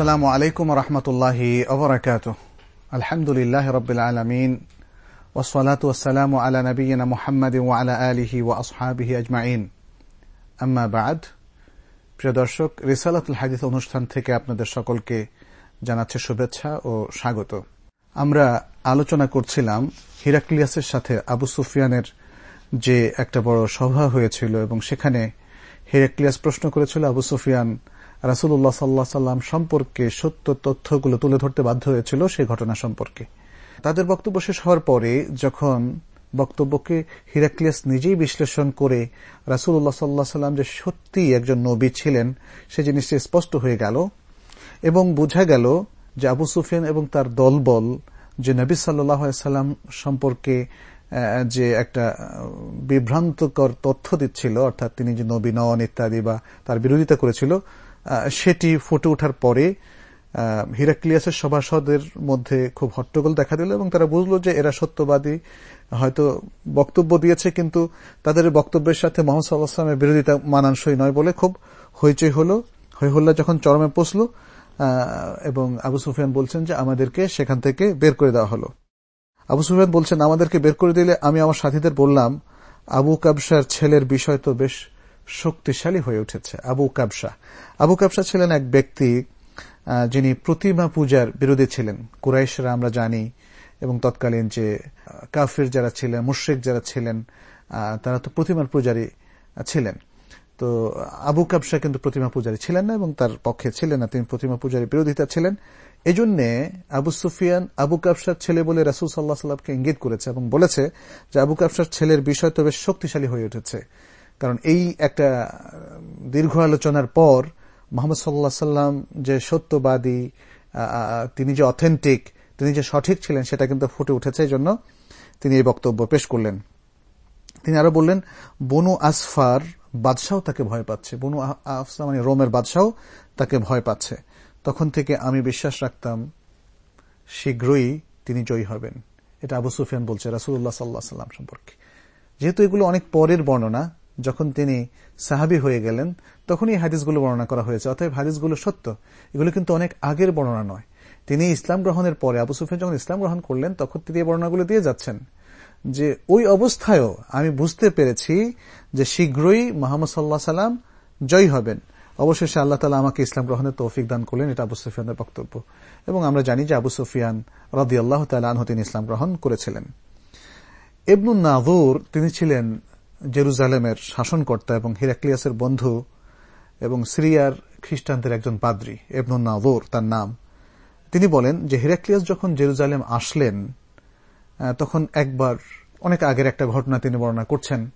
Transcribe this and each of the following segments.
আসসালামু আলাইকুম রহমতুল্লাহি ওবরাকাত আলহামদুলিল্লাহ রবিল আলমিন ওসলাত ওসালাম আলা নবীনা মোহাম্মদ আলা আলিহি ও আসহাবিহি আজমাইন আম্মা বাদ প্রিয় দর্শক, রিসালাতুল হাদিস অনুষ্ঠান থেকে আপনাদের সকলকে জানাচ্ছে শুভেচ্ছা ও স্বাগত। আমরা আলোচনা করছিলাম হিরাক্লিয়াসের সাথে আবু সুফিয়ানের যে একটা বড় সভা হয়েছিল এবং সেখানে হিরাক্লিয়াস প্রশ্ন করেছিল, আবু সুফিয়ান রাসুল্লাহ সাল্লাহ সাল্লাম সম্পর্কে সত্য তথ্যগুলো তুলে ধরতে বাধ্য হয়েছিল সেই ঘটনা সম্পর্কে। তাদের বক্তব্য শেষ হওয়ার পরে যখন বক্তব্যকে হিরাক্লিয়াস নিজেই বিশ্লেষণ করে রাসুল্লাহ সাল্লাহ সাল্লাম যে সত্যি একজন নবী ছিলেন, সে জিনিসটি স্পষ্ট হয়ে গেল এবং বোঝা গেল যে আবু সুফিয়ান এবং তার দলবল যে নবী সাল্লাম সম্পর্কে যে একটা বিভ্রান্তকর তথ্য দিচ্ছিল, অর্থাৎ তিনি যে নবী নন ইত্যাদি বা তার বিরোধিতা করেছিল সেটি ফুটে ওঠার পরে হিরাক্লিয়াসের সভাসদের মধ্যে খুব হট্টগোল দেখা দিল এবং তারা বুঝলো যে এরা সত্যবাদী, হয়তো বক্তব্য দিয়েছে কিন্তু তাদের বক্তব্যের সাথে মোহাম্মদ সাল্লাহামের বিরোধিতা মানানসই নয় বলে খুব হইচই হলো। হইহল্লা যখন চরমে পৌঁছল এবং আবু সুফিয়ান বলছেন যে আমাদেরকে সেখান থেকে বের করে দেওয়া হলো। আবু সুফিয়ান বলছেন, আমাদেরকে বের করে দিলে আমি আমার সাথীদের বললাম, আবু কাবসার ছেলের বিষয় তো বেশ শক্তিশালী হয়ে উঠেছে, আবু কাবসা আবু কাবসা ছিলেন এক ব্যক্তি যিনি প্রতিমা পূজার বিরোধী ছিলেন। কুরাইশরা আমরা জানি, এবং তৎকালীন যে কাফির যারা ছিলেন, মুশ্রিক যারা ছিলেন তারা তো প্রতিমার পূজারী ছিলেন। তো আবু কাবসা কিন্তু প্রতিমা পূজারী ছিলেন না, এবং তার পক্ষে ছিলেন না। তিনি প্রতিমা পূজারী বিরোধিতা ছিলেন। এই জন্যে আবু সুফিয়ান আবু কাবসার ছেলে বলে রাসুল সাল্লাহ সাল্লামকে ইঙ্গিত করেছে এবং বলেছে যে আবু কাবসার ছেলের বিষয় তো বেশ শক্তিশালী হয়ে উঠেছে। কারণ এই একটা দীর্ঘ আলোচনার পর মোহাম্মদ সাল্লাহ সাল্লাম যে সত্যবাদী তিনি যে অথেন্টিক তিনি যে সঠিক ছিলেন, সেটা কিন্তু ফুটে উঠেছে এই জন্য তিনি এই বক্তব্য পেশ করলেন। তিনি আরও বললেন, বনু আসফার বাদশাহ তাকে ভয় পাচ্ছে। বনু আফসা মানে রোমের বাদশাহ তাকে ভয় পাচ্ছে। তখন থেকে আমি বিশ্বাস রাখতাম, শীঘ্রই তিনি জয়ী হবেন। এটা আবু সুফিয়ান বলছে রাসুল্লাহ সাল্লাহ সাল্লাম সম্পর্কে। যেহেতু এগুলো অনেক পরের বর্ণনা যখন তিনি সাহাবি হয়ে গেলেন, তখনই হাদিসগুলো বর্ণনা করা হয়েছে। অতএব হাদিসগুলো সত্য, এগুলো কিন্তু অনেক আগের বর্ণনা নয়। তিনি ইসলাম গ্রহণের পরে, আবু সুফিয়ান যখন ইসলাম গ্রহণ করলেন, তখন তিনি বর্ণনাগুলো দিয়ে যাচ্ছেন যে, ওই অবস্থায়ও আমি বুঝতে পেরেছি যে শীঘ্রই মোহাম্মদ সাল্লাহ সাল্লাম জয়ী হবেন। অবশেষে আল্লাহ তালা আমাকে ইসলাম গ্রহণের তৌফিক দান করলেন, এটা আবু সুফিয়ানের বক্তব্য। এবং আমরা জানি যে আবু সুফিয়ান রদি আল্লাহ তালাহ তিনি ইসলাম গ্রহণ করেছিলেন। এবনুল নাভুর তিনি ছিলেন জেরুজালেমের শাসনকর্তা এবং হিরাক্লিয়াসের বন্ধু এবং সিরিয়ার খ্রিস্টানদের একজন পাদ্রী এবনুল নাভুর তার নাম। তিনি বলেন যে হিরাক্লিয়াস যখন জেরুজালেম আসলেন তখন একবার, অনেক আগের একটা ঘটনা তিনি বর্ণনা করছেন।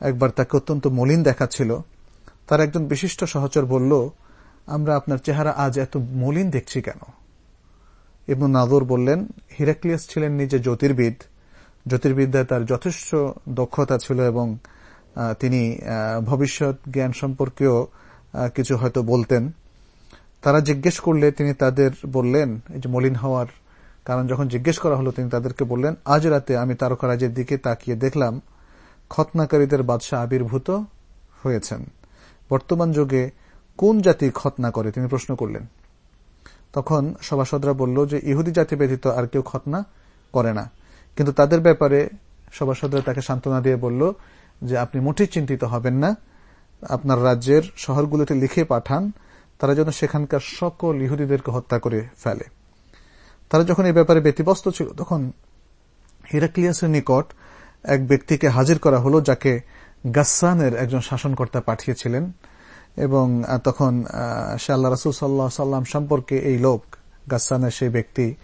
একবার তাকে অত্যন্ত মলিন দেখাচ্ছিল। তার একজন বিশিষ্ট সহচর বলল, আমরা আপনার চেহারা আজ এত মলিন দেখছি কেন? ইবনু নাদুর বললেন, হিরাক্লিয়াস ছিলেন নিজে জ্যোতির্বিদ জ্যোতির্বিদ্যায় তার যথেষ্ট দক্ষতা ছিল এবং তিনি ভবিষ্যৎ জ্ঞান সম্পর্কেও কিছু হয়তো বলতেন। তারা জিজ্ঞেস করলে তিনি তাদের বললেন, এই যে মলিন হওয়ার কারণ যখন জিজ্ঞেস করা হলো, তিনি তাদেরকে বললেন, আজ রাতে আমি তারকারাজের দিকে তাকিয়ে দেখলাম খতনাকারীদের বাদশাহ আবির্ভূত হয়েছেন। বর্তমান যুগে কোন জাতি খতনা করে? তিনি প্রশ্ন করলেন। তখন সভাসদরা বলল যে, ইহুদি জাতি ব্যতীত আর কেউ খতনা করে না। কিন্তু তাদের ব্যাপারে সভাসদরা তাকে সান্ত্বনা দিয়ে বলল যে, আপনি মোটেই চিন্তিত হবেন না। আপনার রাজ্যের শহরগুলোতে লিখে পাঠান। তারা যেন সেখানকার সকল ইহুদিদেরকে হত্যা করে ফেলে। তারা যখন এই ব্যাপারে ব্যতিব্যস্ত ছিল, তখন হিরাক্লিয়াসের নিকট এক ব্যক্তিকে হাজির করা হলো, যাকে গাসানের একজন শাসনকর্তা পাঠিয়েছিলেন। এবং তখন সে আল্লাহ রাসুল সাল্লাহ সাল্লাম সম্পর্কে এই লোক গাসানের সেই ব্যক্তি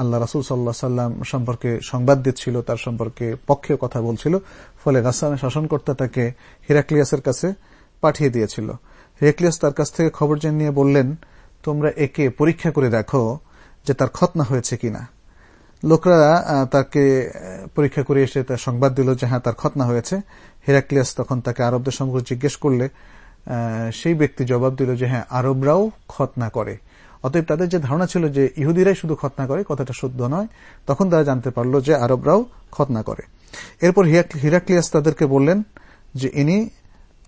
আল্লাহ রাসুল সাল্লাহ সাল্লাম সম্পর্কে সংবাদ দিচ্ছিল, তার সম্পর্কে পক্ষে কথা বলছিল। ফলে গাসানের শাসনকর্তা তাকে হিরাক্লিয়াসের কাছে পাঠিয়ে দিয়েছিল। হিরাক্লিয়াস তার কাছ থেকে খবর জানিয়ে বললেন, তোমরা একে পরীক্ষা করে দেখো যে তার খতনা হয়েছে কিনা। লোকরা তাকে পরীক্ষা করে এসে তার সংবাদ দিল যে হ্যাঁ তার খতনা হয়েছে। হেরাক্লিয়াস তখন তাকে আরবদের সম্পর্কে জিজ্ঞেস করলে সেই ব্যক্তি জবাব দিল যে হ্যাঁ আরবরাও খতনা করে। অতএব তাদের যে ধারণা ছিল যে ইহুদিরাই শুধু খতনা করে, কথাটা শুদ্ধ নয়, তখন তারা জানতে পারল যে আরবরাও খতনা করে। এরপর হিরাক্লিয়াস তাদেরকে বললেন যে ইনি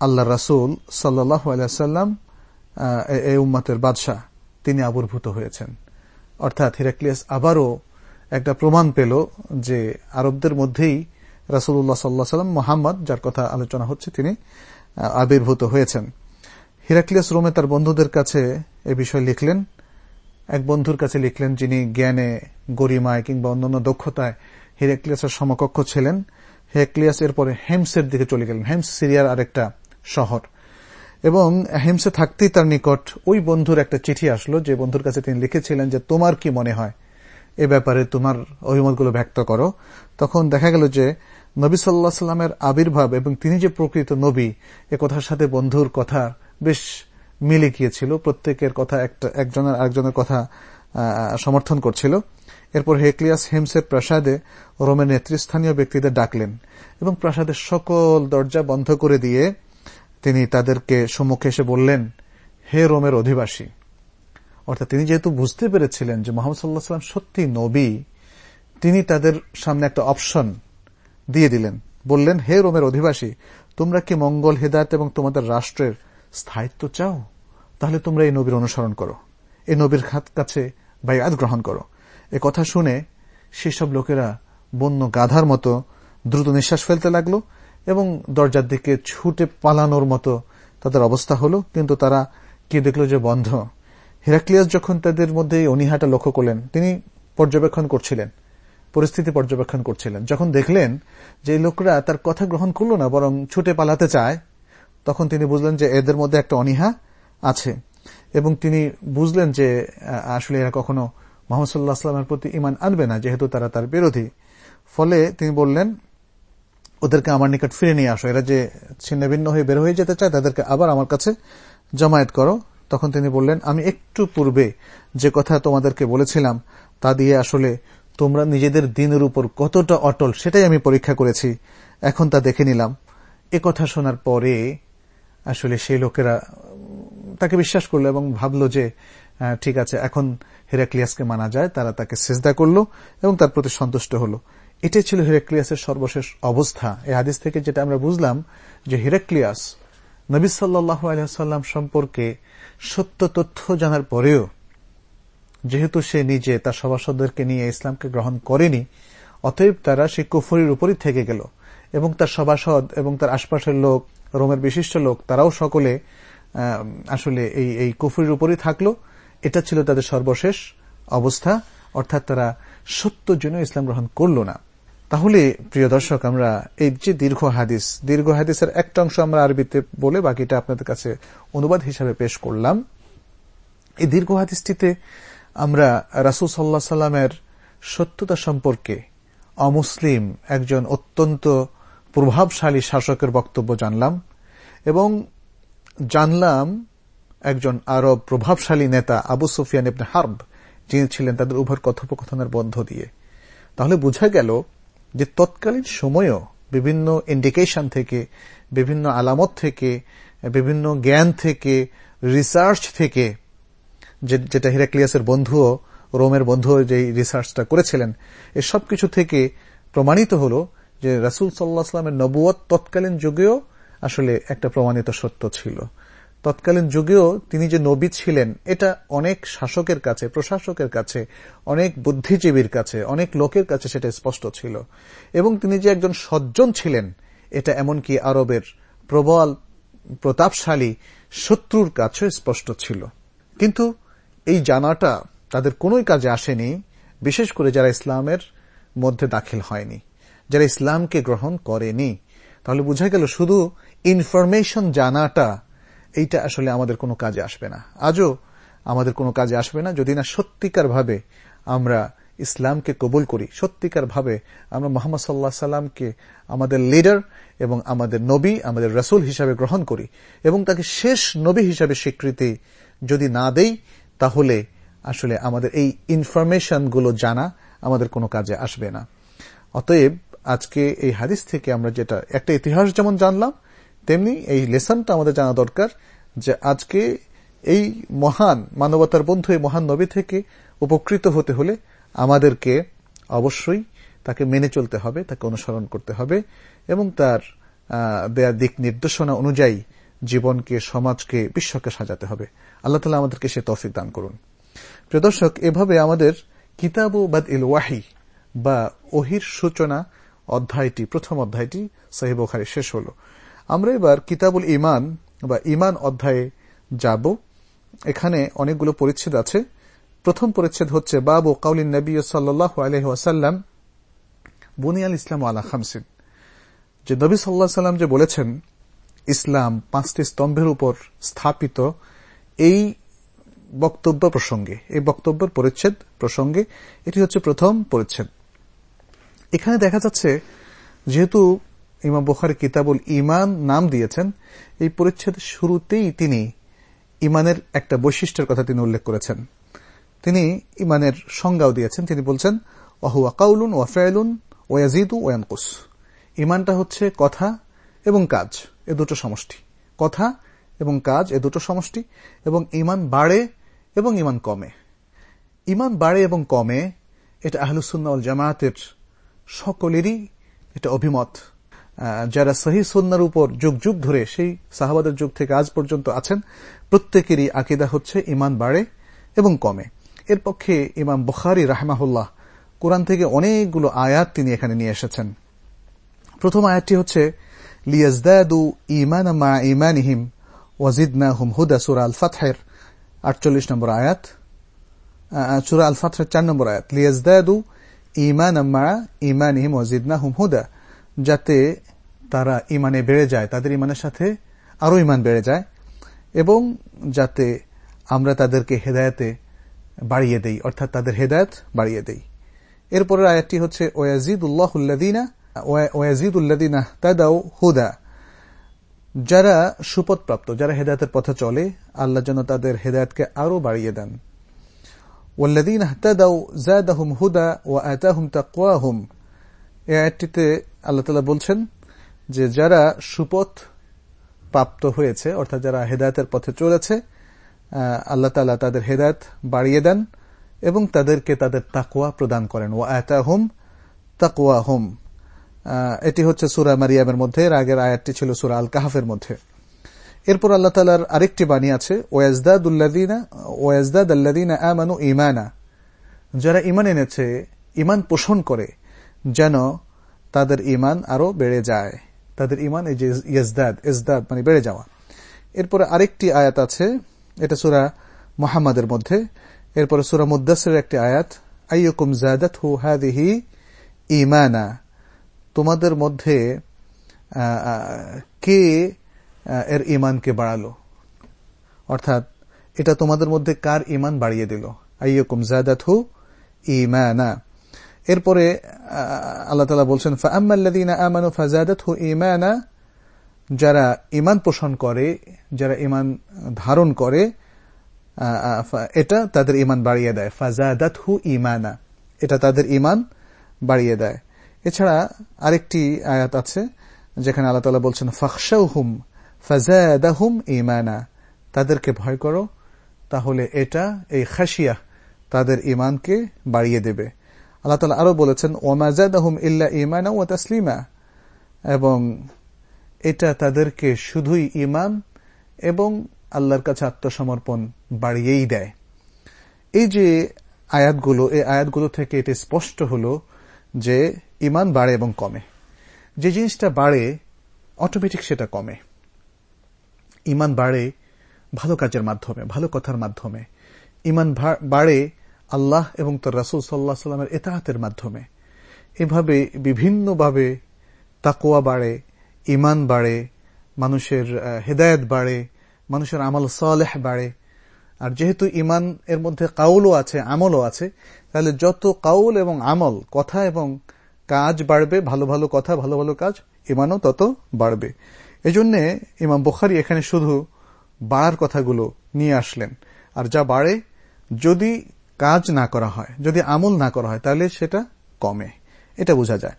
আল্লাহ রাসুল সাল্লাহ আলাইসাল্লাম এই উম্মাতের বাদশাহ, তিনি আবির্ভূত হয়েছেন। অর্থাৎ হিরাক্লিয়াস আবারও একটা প্রমাণ পেল যে আরবদের মধ্যেই রাসুল্লাহ সাল্লাহ সাল্লাম মোহাম্মদ, যার কথা আলোচনা হচ্ছে, তিনি আবির্ভূত হয়েছেন। হিরাক্লিয়াস রোমে তার বন্ধুদের কাছে এ বিষয় লিখলেন এক বন্ধুর কাছে লিখলেন, যিনি জ্ঞানে গরিমায় কিংবা অন্যান্য দক্ষতায় হিরাক্লিয়াসের সমকক্ষ ছিলেন হেকলিয়াস এরপরে হেমসের দিকে চলে গেলেন। হেমস সিরিয়ার আরেকটা শহর। এবং হেমসে থাকতেই তার নিকট ওই বন্ধুর একটা চিঠি আসলো, যে বন্ধুর কাছে তিনি লিখেছিলেন যে, তোমার কি মনে হয় এ ব্যাপারে তোমার অভিমতগুলো ব্যক্ত করো? তখন দেখা গেল যে, নবী সাল্লাহ সাল্লামের আবির্ভাব এবং তিনি যে প্রকৃত নবী, এ কথার সাথে বন্ধুর কথা বেশ মিলে গিয়েছিল, প্রত্যেকের কথা একটা, একজনের আরেকজনের কথা সমর্থন করছিল। এরপর হেকলিয়াস হেমসের প্রাসাদে রোমের নেতৃস্থানীয় ব্যক্তিদের ডাকলেন এবং প্রাসাদের সকল দরজা বন্ধ করে দিয়ে তিনি তাদেরকে সম্মুখে এসে বললেন, হে রোমের অধিবাসী, অর্থাৎ তিনি যেহেতু বুঝতে পেরেছিলেন যে মোহাম্মদ সাল্লাহ সাল্লাম সত্যি নবী, তিনি তাদের সামনে একটা অপশন দিয়ে দিলেন। বললেন, হে রোমের অধিবাসী, তোমরা কি মঙ্গল, হেদায়ত এবং তোমাদের রাষ্ট্রের স্থায়িত্ব চাও? তাহলে তোমরা এই নবীর অনুসরণ করো। এই নবীর কাছে বায়াত গ্রহণ করো। এ কথা শুনে সেসব লোকেরা বন্য গাধার মতো দ্রুত নিঃশ্বাস ফেলতে লাগল এবং দরজার দিকে ছুটে পালানোর মতো তাদের অবস্থা হলো। কিন্তু তারা কি দেখল যে বন্ধ। হিরাক্লিয়াস যখন তাদের মধ্যে অনিহাটা লক্ষ্য করলেন, তিনি পর্যবেক্ষণ করছিলেন, পরিস্থিতি পর্যবেক্ষণ করছিলেন। যখন দেখলেন যে লোকরা তার কথা গ্রহণ করল না, বরং ছুটে পালাতে চায়, তখন তিনি বুঝলেন যে এদের মধ্যে একটা অনিহা আছে। এবং তিনি বুঝলেন যে আসলে এরা কখনো মোহাম্মদ সাল্লাহ প্রতি ইমান আনবে না, যেহেতু তারা তার বিরোধী। ফলে তিনি বললেন, ওদেরকে আমার নিকট ফিরে নিয়ে আসো। এরা যে ছিন্ন ভিন্ন হয়ে বের হয়ে যেতে চায়, তাদেরকে আবার আমার কাছে জমায়েত করো। তখন তিনি বললেন, আমি একটু পূর্বে যে কথা তোমাদেরকে বলেছিলাম, তা দিয়ে আসলে তোমরা নিজেদের দিনের উপর কতটা অটল, সেটাই আমি পরীক্ষা করেছি। এখন তা দেখে নিলাম। এ কথা শোনার পরে আসলে সেই লোকেরা তাকে বিশ্বাস করল এবং ভাবলো যে ঠিক আছে, এখন হেরাক্লিয়াসকে মানা যায়, তারা তাকে সেজদা করল এবং তার প্রতি সন্তুষ্ট হল। এটাই ছিল হিরাক্লিয়াসের সর্বশেষ অবস্থা। এই হাদিস থেকে যেটা আমরা বুঝলাম যে হিরাক্লিয়াস নবী আলহাম সম্পর্কে সত্য তথ্য জানার পরেও যেহেতু সে নিজে তার সভাসদদেরকে নিয়ে ইসলামকে গ্রহণ করেনি, অতএব তারা সেই কুফরির উপরই থেকে গেল এবং তার সভাসদ এবং তার আশপাশের লোক, রোমের বিশিষ্ট লোক, তারাও সকলে আসলে এই এই কুফরির উপরই থাকল। এটা ছিল তাদের সর্বশেষ অবস্থা। অর্থাৎ তারা সত্যর জন্য ইসলাম গ্রহণ করল না। তাহলে, প্রিয় দর্শক, আমরা এই যে দীর্ঘ হাদিস, দীর্ঘ হাদিসের একটা অংশ আমরা আরবিতে বলে বাকিটা আপনাদের কাছে অনুবাদ হিসাবে পেশ করলাম। এই দীর্ঘ হাদিসটিতে আমরা রাসুল সাল্লাহ সাল্লামের সত্যতা সম্পর্কে অমুসলিম একজন অত্যন্ত প্রভাবশালী শাসকের বক্তব্য জানলাম এবং জানলাম একজন আরব প্রভাবশালী নেতা আবু সুফিয়ান ইবনে হার্ব, যিনি ছিলেন তাদের উভয় কথোপকথনের বন্ধ দিয়ে। তাহলে বোঝা গেল যে তৎকালীন সময়েও বিভিন্ন ইন্ডিকেশন থেকে, বিভিন্ন আলামত থেকে, বিভিন্ন জ্ঞান থেকে রিসার্চ থেকে যেটা হিরাক্লিয়াসের বন্ধুও, রোমের বন্ধুও যে রিসার্চটা করেছিলেন এসব কিছু থেকে প্রমাণিত হল যে রাসুল সাল্লাহ আসলামের নবুয়ত তৎকালীন যুগেও আসলে একটা প্রমাণিত সত্য ছিল। তৎকালীন যুগেও তিনি যে নবী ছিলেন, এটা অনেক শাসকের কাছে, প্রশাসকের কাছে, অনেক বুদ্ধিজীবীর কাছে, অনেক লোকের কাছে সেটা স্পষ্ট ছিল। এবং তিনি যে একজন সজ্জন ছিলেন, এটা এমনকি আরবের প্রবল, প্রতাপশালী শত্রুর কাছে স্পষ্ট ছিল। কিন্তু এই জানাটা তাদের কোনোই কাজে আসেনি, বিশেষ করে যারা ইসলামের মধ্যে দাখিল হয়নি, যারা ইসলামকে গ্রহণ করেনি। তাহলে বোঝা গেল শুধু ইনফরমেশন জানাটা, এইটা আসলে আমাদের কোনো কাজে আসবে না। আজও আমাদের কোনো কাজে আসবে না যদি না সত্যিকার ভাবে আমরা ইসলামকে কবুল করি। সত্যিকার ভাবে আমরা মোহাম্মদ সাল্লাহ সাল্লামকে আমাদের লিডার এবং আমাদের নবী, আমাদের রসুল হিসাবে গ্রহণ করি এবং তাকে শেষ নবী হিসাবে স্বীকৃতি যদি না দেই, তাহলে আসলে আমাদের এই ইনফরমেশনগুলো জানা আমাদের কোনো কাজে আসবে না। অতএব আজকে এই হাদিস থেকে আমরা যেটা, একটা ইতিহাস যেমন জানলাম তেমনি এই লেসনটা আমাদের জানা দরকার যে আজকে এই মহান মানবতার বন্ধু, এই মহান নবী থেকে উপকৃত হতে হলে আমাদেরকে অবশ্যই তাকে মেনে চলতে হবে, তাকে অনুসরণ করতে হবে এবং তার দেয়া দিক নির্দেশনা অনুযায়ী জীবনকে, সমাজকে, বিশ্বকে সাজাতে হবে। আল্লাহ তালা আমাদেরকে সে তফিক দান করুন। প্রিয় দর্শক, এভাবে আমাদের কিতাব বাদ ইল ওয়াহি বা ওহির সূচনা অধ্যায়টি, প্রথম অধ্যায়টি সাহিব ওখারে শেষ হল। আমরা এবার কিতাবুল ইমান বা ইমান অধ্যায়ে যাব। এখানে অনেকগুলো পরিচ্ছেদ আছে। প্রথম পরিচ্ছেদ হচ্ছে, বাবু কাউলিন নবী সাল্লাহ আলহাসাল্লাম বুনিয়াল ইসলাম আলা খামসিন। যে নবী সাল্লাহ সাল্লাম যে বলেছেন, ইসলাম পাঁচটি স্তম্ভের উপর স্থাপিত এই বক্তব্য প্রসঙ্গে, এই বক্তব্যের পরিচ্ছেদ প্রসঙ্গে এটি হচ্ছে প্রথম পরিচ্ছেদ। এখানে দেখা যাচ্ছে, যেহেতু ইমাম বুখারি কিতাবুল ইমান নাম দিয়েছেন। এই পরিচ্ছেদ শুরুতেই তিনি ইমানের একটা বৈশিষ্ট্যের কথা তিনি উল্লেখ করেছেন। তিনি ইমানের সংজ্ঞাও দিয়েছেন। তিনি বলছেন ওহুয়া কাউলুন ওয়াফেলুন ওয়াজিদু ওয়ানকুস ইমানটা হচ্ছে কথা এবং কাজ, এ দুটো সমষ্টি। কথা এবং কাজ, এ দুটো সমষ্টি, এবং ইমান বাড়ে এবং ইমান কমে। ইমান বাড়ে এবং কমে, এটা আহলুসুন্নাউল জামায়াতের সকলেরই এটা অভিমত। যারা সহি সন্ন্যার উপর যুগ যুগ ধরে, সেই সাহাবাদের যুগ থেকে আজ পর্যন্ত আছেন, প্রত্যেকেরই আকিদা হচ্ছে ইমান বাড়ে এবং কমে। এর পক্ষে ইমাম বখারি রাহমাহুল্লাহ কোরআন থেকে অনেকগুলো আয়াত তিনি এখানে নিয়ে এসেছেন। প্রথম আয়াতটি হচ্ছে, লিয়াজদাদু ইমান মা ইমানিহিম ওয়াজিদনা হুম হুদা সুরা আল ফাতহের আটচল্লিশ নম্বর আয়াত সুরা আল ফাতহের চার নম্বর আয়াত, লিয়াজদাদু ইমান মা ইমানিহিম ওয়াজিদনা হুম হুদা। যাতে তারা ইমানে বেড়ে যায়, তাদের ইমানের সাথে আরও ইমান বেড়ে যায় এবং যাতে আমরা তাদেরকে হেদায়তে বাড়িয়ে দেই, অর্থাৎ তাদের হেদায়ত বাড়িয়ে দেই। এরপরের আয়াতটি হচ্ছে ওয়াজিদ উল্লাহুল্লাদিনা ওয়াজিদ উল্লাদিনা তাদাও হুদা যারা সুপথপ্রাপ্ত, যারা হেদায়তের পথে চলে, আল্লাহ যেন তাদের হেদায়তকে আরও বাড়িয়ে দেন। ওয়াল্লাদিন হাতাদাউ জাদাহুম হুদা ও আতাহুম তাকওয়াহুম এ আয়াতটিতে আল্লাহ তালা বলছেন যে যারা সুপথ প্রাপ্ত হয়েছে, অর্থাৎ যারা হেদায়তের পথে চলেছে আল্লাহ তালা তাদের হেদায়ত বাড়িয়ে দেন এবং তাদেরকে তাদের তাকুয়া প্রদান করেন। ও আয়তাহুম তাকুয়া হোম এটি হচ্ছে সুরা মারিয়ামের মধ্যে, এর আগের আয়াতটি ছিল সুরা আল কাহাফের মধ্যে। এরপর আল্লাহ তালার আরেকটি বাণী আছে ওয়াজদাদ আল্লাদিনা আমানু ইমানা যারা ইমান এনেছে ইমান পোষণ করে, যেন তাদের ইমান আরও বেড়ে যায়। তাদের ইমান এই যে ইয়েজদাদ ইজদাদ মানে বেড়ে যাওয়া। এরপরে আরেকটি আয়াত আছে, এটা সুরা মোহাম্মদের মধ্যে। এরপরে সুরা মুদাসের একটি আয়াত, আইয়কুম জাদাত হু হাদিহি ইমানা তোমাদের মধ্যে কে এর ইমানকে বাড়ালো? অর্থাৎ, এটা তোমাদের মধ্যে কার ইমান বাড়িয়ে দিল? আইয়কুম জাদাত হু ইমানা এরপরে আল্লাহ তালা বলছেন ফাম্মাল্লাদিনা আমানু ফাজাদাত হু ইমানা যারা ইমান পোষণ করে, যারা ইমান ধারণ করে এটা তাদের ইমান বাড়িয়ে দেয়। ফাজাদাত হু ইমানা এটা তাদের ইমান বাড়িয়ে দেয়। এছাড়া আরেকটি আয়াত আছে, যেখানে আল্লাহ তালা বলছেন ফাকশাউ হুম ফাজাদাহুম ইমানা তাদেরকে ভয় করো, তাহলে এটা, এই খাসিয়া তাদের ইমানকে বাড়িয়ে দেবে। আল্লাহ তালা আরও বলেছেন আহম ইল্লা ইমানা ও তাসলিমা। এবং এটা তাদেরকে শুধুই ইমান এবং আল্লাহর কাছে আত্মসমর্পণ বাড়িয়েই দেয়। এই যে আয়াতগুলো, এই আয়াতগুলো থেকে এটি স্পষ্ট হলো যে ইমান বাড়ে এবং কমে। যে জিনিসটা বাড়ে, অটোমেটিক সেটা কমে। ইমান বাড়ে ভালো কাজের মাধ্যমে, ভালো কথার মাধ্যমে। ইমান বাড়ে আল্লাহ এবং তার রাসুল সাল্লাহ সাল্লামের এতাহাতের মাধ্যমে। এভাবে বিভিন্নভাবে তাকোয়া বাড়ে ইমান বাড়ে, মানুষের হেদায়ত বাড়ে, মানুষের আমল সালেহ বাড়ে। আর যেহেতু ইমান এর মধ্যে কাউলও আছে, আমলও আছে, তাহলে যত কাউল এবং আমল, কথা এবং কাজ বাড়বে, ভালো ভালো কথা, ভালো ভালো কাজ ইমানও তত বাড়বে। এজন্য ইমাম বুখারি এখানে শুধু বাড়ার কথাগুলো নিয়ে আসলেন। আর যা বাড়ে, যদি কাজ না করা হয়, যদি আমল না করা হয়, তাহলে সেটা কমে। এটা বোঝা যায়।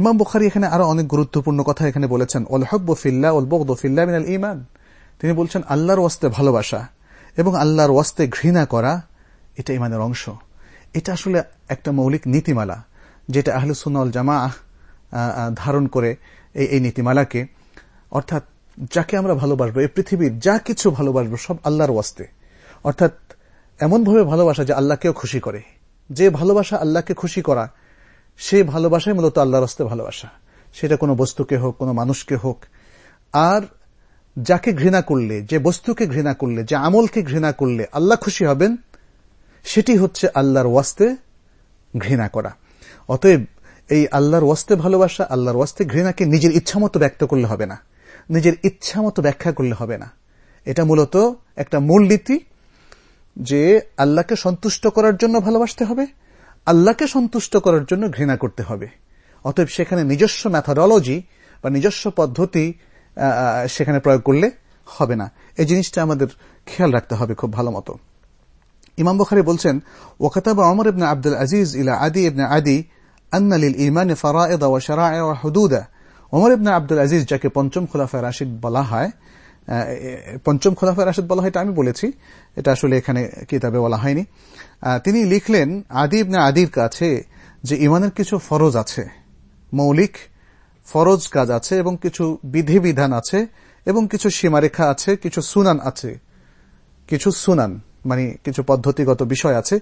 ইমাম বুখারি এখানে আরও অনেক গুরুত্বপূর্ণ কথা এখানে বলেছেন, ওল হব্ব ফিল্লা, ওল বগদ ফিল্লা মিনাল ইমান তিনি বলছেন, আল্লাহর ওয়াস্তে ভালোবাসা এবং আল্লাহর ওয়াস্তে ঘৃণা করা, এটা ইমানের অংশ। এটা আসলে একটা মৌলিক নীতিমালা, যেটা আহলুসুন্নল জামা ধারণ করে এই এই নীতিমালাকে। অর্থাৎ, যাকে আমরা ভালোবাসবো, এই পৃথিবীর যা কিছু ভালোবাসবো, সব আল্লাহর ওয়াস্তে। অর্থাৎ এমনভাবে ভালোবাসা যে আল্লাহকেও খুশি করে। যে ভালোবাসা আল্লাহকে খুশি করা সে ভালোবাসাই মূলত আল্লাহর হস্তে ভালোবাসা। সেটা কোনো বস্তুকে হোক, কোনো মানুষকে হোক। আর যাকে ঘৃণা করলে, যে বস্তুকে ঘৃণা করলে, যে আমলকে ঘৃণা করলে আল্লাহ খুশি হবেন, সেটি হচ্ছে আল্লাহর ওয়াস্তে ঘৃণা করা। অতএব এই আল্লাহর ওয়াস্তে ভালোবাসা, আল্লাহর ওয়াস্তে ঘৃণাকে নিজের ইচ্ছা মতো ব্যক্ত করলে হবে না। নিজের ইচ্ছা মতো ব্যাখ্যা করলে হবে না। এটা মূলত একটা মূল নীতি যে আল্লাহকে সন্তুষ্ট করার জন্য ভালোবাসতে হবে, আল্লাহকে সন্তুষ্ট করার জন্য ঘৃণা করতে হবে। অতএব সেখানে নিজস্ব ম্যাথাডোলজি বা নিজস্ব পদ্ধতি সেখানে প্রয়োগ করলে হবে না। এই জিনিসটা আমাদের খেয়াল রাখতে হবে খুব ভালো মতো। ইমাম বখারি বলছেন, ওকাতাবা অমর ইবনে আব্দুল আজিজ ইলা আদি ইবনে আদি আন্নালিল ইমান ফারায়েদা শারা'a ওয়া হুদুদা। ওমর ইবনে আব্দুল আজিজ যাকে পঞ্চম খোলাফা রাশিদ বলা হয় পঞ্চম খোলাফা রাশেদ বলা হয়, এটা আমি বলেছি। এটা আসলে এখানে কিতাবে বলা হয়নি। তিনি লিখলেন আদিব না আদির কাছে যে ইমানের কিছু ফরজ আছে, মৌলিক ফরজ কাজ আছে এবং কিছু বিধিবিধান আছে এবং কিছু সীমারেখা আছে, কিছু সুনান আছে, কিছু সুনান। মানে কিছু পদ্ধতিগত বিষয় আছে।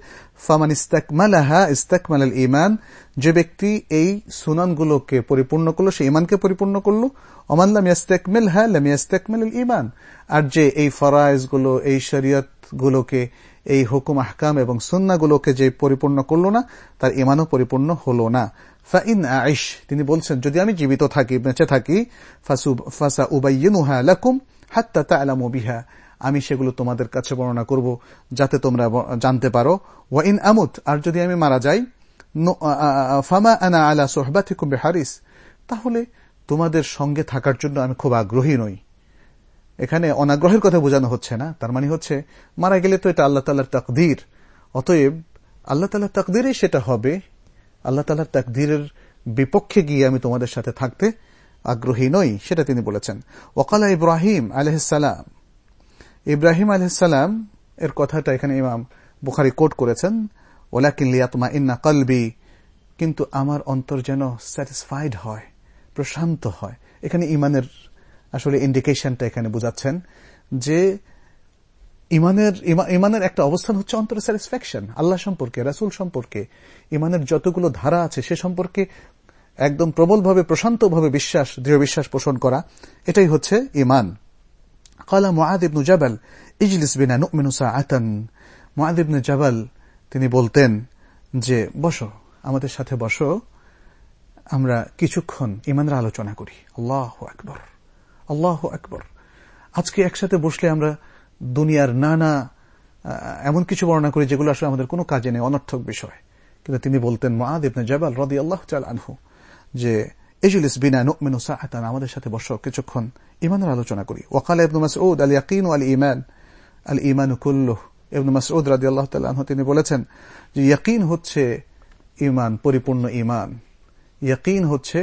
ফামান ইস্তাকমালাহা ইস্তাকমাল ইমান যে ব্যক্তি এই সুনানগুলোকে পরিপূর্ণ করল, সে ইমানকে পরিপূর্ণ করল। অমানলাম ইয়াস্তাকমিল হা লাম ইয়াস্তাকমিল ইমান আর যে এই ফরাইজগুলো এই শরীয়ত গুলোকে এই হুকুম, আহকাম এবং সুন্নাগুলোকে যে পরিপূর্ণ করল না, তার ইমানও পরিপূর্ণ হলো না। ফাইন আইশ, তিনি বলছেন, যদি আমি জীবিত থাকি, বেঁচে থাকি, ফাসা উবাইনুহা লাকুম হাত্তা তালামু বিহা। আমি সেগুলো তোমাদের কাছে বর্ণনা করব যাতে তোমরা জানতে পারো। ওয়া ইন আমুত, আর যদি আমি মারা যাই ফামা আনা আলা সোহবাথিকুম হারিস তাহলে তোমাদের সঙ্গে থাকার জন্য আমি খুব আগ্রহী নই। এখানে অনাগ্রহের কথা বোঝানো হচ্ছে না, তার মানে হচ্ছে মারা গেলে তো এটা আল্লাহ তালার তাকদির। অতএব আল্লাহ তালার তাকদিরেই সেটা হবে। আল্লাহ তালার তাকদিরের বিপক্ষে গিয়ে আমি তোমাদের সাথে থাকতে আগ্রহী নই, সেটা তিনি বলেছেন। ওকালা ইব্রাহিম আলহাম ইব্রাহিম আলহাম এর কথাটা এখানে ইমাম বুখারি কোট করেছেন, ওলাকিন লিয়াতমা ইন্না কলবি কিন্তু আমার অন্তর যেন স্যাটিসফাইড হয়, প্রশান্ত হয়। এখানে ইমানের আসলে ইন্ডিকেশনটা এখানে বোঝাচ্ছেন যে ইমানের ইমানের একটা অবস্থান হচ্ছে অন্তরে স্যাটিসফ্যাকশন আল্লাহ সম্পর্কে, রাসুল সম্পর্কে। ইমানের যতগুলো ধারা আছে, সে সম্পর্কে একদম প্রবলভাবে, প্রশান্তভাবে বিশ্বাস, দৃঢ় বিশ্বাস পোষণ করা, এটাই হচ্ছে ইমান। কালা মহাদিবনু জাবাল ইজলিস বিনা নুকমিনুসা আতান মহাদিবনু জাবাল তিনি বলতেন যে, বসো, আমাদের সাথে বসো। আমরা কিছুক্ষণ ইমানরা আলোচনা করি। আল্লাহ আকবর আল্লাহ আকবর। আজকে একসাথে বসলে আমরা দুনিয়ার নানা এমন কিছু বর্ণনা করি যেগুলো আসলে আমাদের কোনো কাজে নেই, অনর্থক বিষয়। কিন্তু তিনি বলতেন ইবনে জাবাল রদি আল্লাহ চাল আনহু, যে এজুলিস বিনা নুকমিনু সাহাতান আমাদের সাথে বসো কিছুক্ষণ ইমানের আলোচনা করি ওকাল ইবনু মাসউদ আল ইয়াকিন আল ইমান আল ইমান কুল্লুহ ইবনু মাসউদ রাদি আল্লাহ তাল্লাহ তিনি বলেছেন যে ইয়াকিন হচ্ছে ইমান পরিপূর্ণ ইমান ইয়াকিন হচ্ছে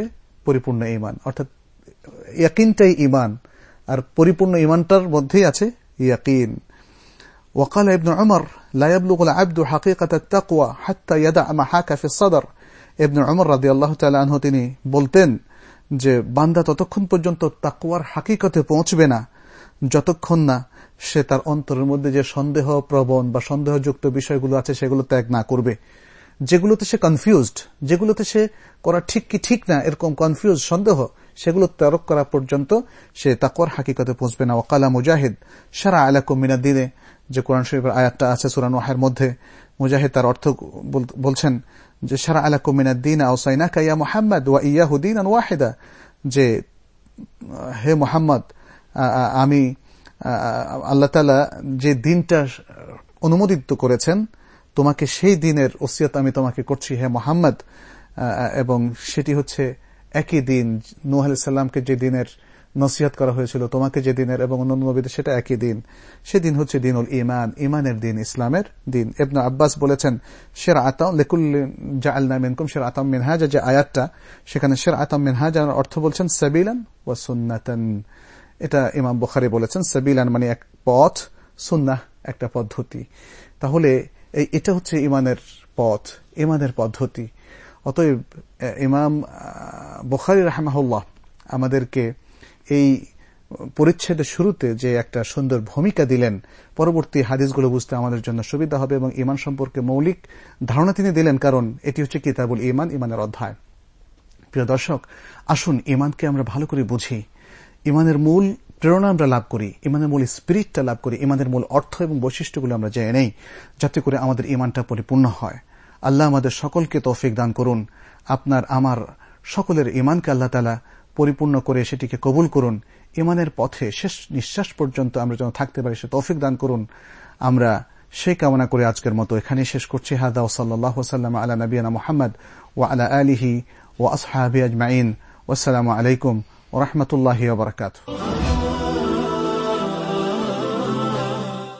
পরিপূর্ণ ইমান অর্থাৎ ইয়াকিনটাই ইমান আর পরিপূর্ণ ইমানটার মধ্যেই আছে ইয়াকিন وقال ابن عمر لا يبلغ العبد حقيقة التقوى حتى يدع ما حاك في الصدر এবনে অমর রাজি আল্লাহ তালহ তিনি বলতেন যে, বান্দা ততক্ষণ পর্যন্ত তাকুয়ার হাকিকতে পৌঁছবে না, যতক্ষণ না সে তার অন্তরের মধ্যে যে সন্দেহ প্রবণ বা সন্দেহযুক্ত বিষয়গুলো আছে সেগুলো ত্যাগ না করবে। যেগুলোতে সে কনফিউজড যেগুলোতে সে করা ঠিক কি ঠিক না, এরকম কনফিউজ সন্দেহ, সেগুলো ত্যাগ করা পর্যন্ত সে তাকুয়ার হাকিকতে পৌঁছবে না। ওকালা মুজাহিদ, সারা আলা মিনা দিনে, যে কোরআন শরীফের আয়াতটা আছে সুরান ওয়াহের মধ্যে, মুজাহিদ তার অর্থ বলছেন যে সারা আলাকুম মিনা দিন আউসাইনা কাইয়া মোহাম্মদ ওয়া ইয়াহুদ্দিন ওয়াহেদা। যে, হে মোহাম্মদ আমি আল্লাহ তালা যে দিনটা অনুমোদিত করেছেন, তোমাকে সেই দিনের ওসিয়ত আমি তোমাকে করছি, হে মোহাম্মদ। এবং সেটি হচ্ছে একই দিন। নুহ সাল্লামকে যে দিনের নসিহত করা হয়েছিল তোমাকে যে দিনের এবং অন্যান্য নবীদের, সেটা একই দিন। সেদিন হচ্ছে দিনুল ইমান ইমানের দিন, ইসলামের দিন। এবনা আব্বাস বলেছেন শের আতাম লেকুল জাআলনা মিনকুম শের আতাম মিনহাজা যে আয়াতটা, সেখানে শের আতাম মিনহাজার অর্থ বলছেন সাবিলান ওয়া সুন্নাতান। এটা ইমাম বুখারী বলেছেন, সাবিলান মানে এক পথ, সুন্নাহ একটা পদ্ধতি। তাহলে এটা হচ্ছে ইমানের পথ ইমানের পদ্ধতি। অতএব ইমাম বুখারি রাহমাহুল্লাহ আমাদেরকে এই পরিচ্ছেদের শুরুতে যে একটা সুন্দর ভূমিকা দিলেন, পরবর্তী হাদিসগুলো বুঝতে আমাদের জন্য সুবিধা হবে এবং ইমান সম্পর্কে মৌলিক ধারণা তিনি দিলেন, কারণ এটি হচ্ছে কিতাবুল ইমান ইমানের অধ্যায়। প্রিয় দর্শক, আসুন ইমানকে আমরা ভালো করে বুঝি। ইমানের মূল প্রেরণা আমরা লাভ করি ইমানের মূল স্পিরিটটা লাভ করি ইমানের মূল অর্থ এবং বৈশিষ্ট্যগুলো আমরা জেনে নেই, যাতে করে আমাদের ইমানটা পরিপূর্ণ হয়। আল্লাহ আমাদের সকলকে তৌফিক দান করুন। আপনার, আমার সকলের ইমানকে আল্লাহ তালা পরিপূর্ণ করে সেটিকে কবুল করুন। ইমানের পথে শেষ নিঃশ্বাস পর্যন্ত আমরা যেন থাকতে পারি, সে তৌফিক দান করুন। আমরা সেই কামনা করে আজকের মতো এখানে শেষ করছি। হাদা ওসাল্লাহ সাল্লাম আলা নবীনা মোহাম্মদ ও আলা আলিহি ও আসহাবি আজমাইন। ওসালামু আলাইকুম ও রহমতুল্লাহ বারকাত